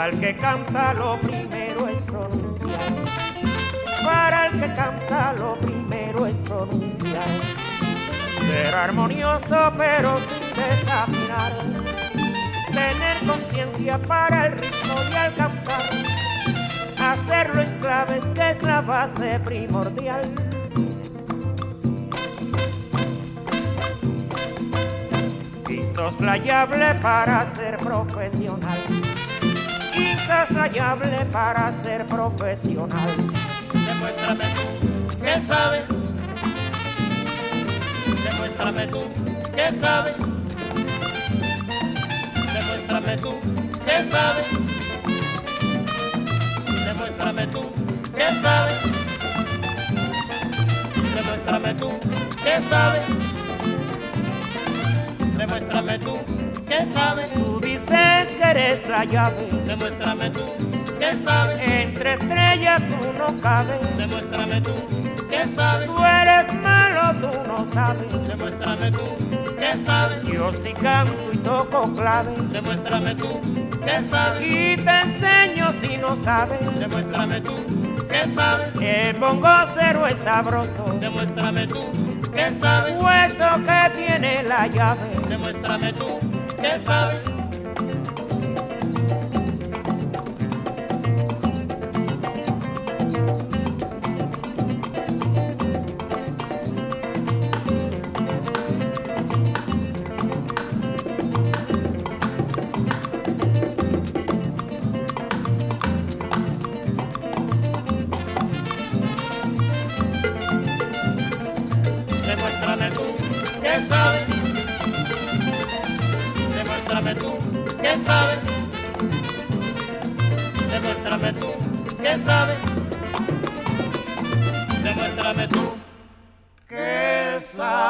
Para el que canta lo primero es pronunciar. Para el que canta lo primero es pronunciar. Ser armonioso pero sin desafinar. Tener conciencia para el ritmo y al cantar. Hacerlo en claves que es la base primordial. Insoslayable para ser profesional insoslayable para ser profesional. Demuéstrame tú que sabes. Demuéstrame tú que sabes. Demuéstrame tú que sabes. Demuéstrame tú que sabes. Demuéstrame tú que sabes. Demuéstrame tú que sabes. Eres la llave. Demuéstrame tú que sabes. Entre estrellas tú no cabes. Demuéstrame tú que sabes. Tú eres malo, tú no sabes. Demuéstrame tú que sabes. Yo sí canto y toco clave. Demuéstrame tú que sabes. Y te enseño si no sabes. Demuéstrame tú que sabes. El bongo cero es sabroso. Demuéstrame tú que sabes. Hueso que tiene la llave. Demuéstrame tú que sabes. ¿Qué sabe? Demuéstrame tú, ¿qué sabe? Demuéstrame tú, ¿qué sabe?